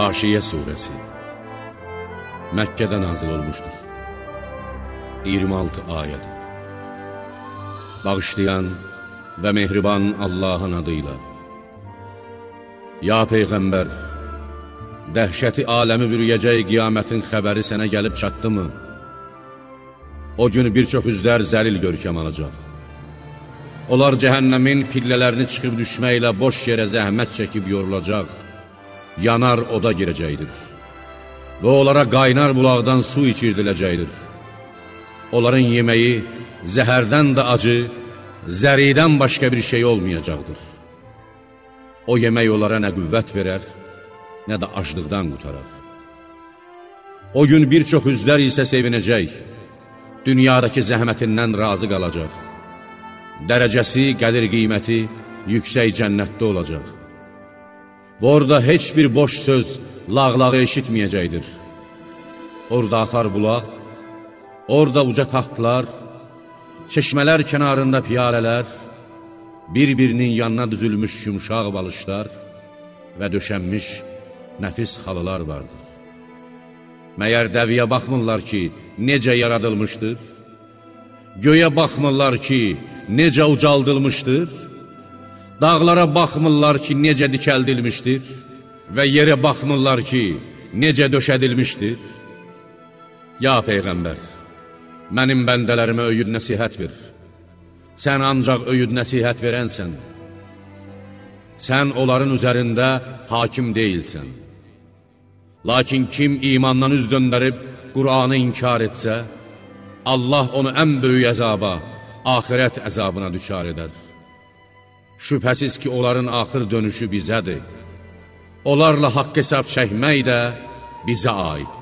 Haşiyə surəsi Məkkədə nazil olmuşdur 26 ayəd Bağışlayan və mehriban Allahın adıyla. Ya Peyğəmbər Dəhşəti aləmi bürüyəcək qiyamətin xəbəri sənə gəlib çatdı mı? O gün bir çox üzlər zəlil görkəm alacaq. Onlar cəhənnəmin pillələrini çıxıb düşməklə boş yerə zəhmət çəkib yorulacaq, yanar oda girəcəkdir. Və onlara qaynar bulaqdan su içirdiləcəkdir. Onların yeməyi zəhərdən də acı, zəridən başqa bir şey olmayacaqdır. O yemək onlara nə qüvvət verər, nə də aclıqdan qutarar. O gün bir çox üzlər isə sevinəcək, dünyadakı zəhmətindən razı qalacaq. Dərəcəsi, qədir qiyməti yüksək cənnətdə olacaq. Orada heç bir boş söz, lağlağı eşitməyəcəkdir. Orada axar bulaq, orada uca taxtlar, çeşmələr kənarında piyalələr, bir-birinin yanına düzülmüş yumşaq balışlar və döşənmiş nəfis xalılar vardır. Məyər dəviyə baxmırlar ki, necə yaradılmışdır? Göyə baxmırlar ki, necə ucaldılmışdır? Dağlara baxmırlar ki, necə dikəldilmişdir? Və yerə baxmırlar ki, necə döşədilmişdir? Ya Peyğəmbər, mənim bəndələrimə öyüd nəsihət ver. Sən ancaq öyüd nəsihət verənsən. Sən onların üzərində hakim deyilsən. Lakin kim imandan üz döndərib Qur'anı inkar etsə, Allah onu ən böyük əzaba, axirət əzabına düşar edər. Şübhəsiz ki, onların axır dönüşü bizədir. Onlarla haqq hesab çəkmək də bizə aiddir.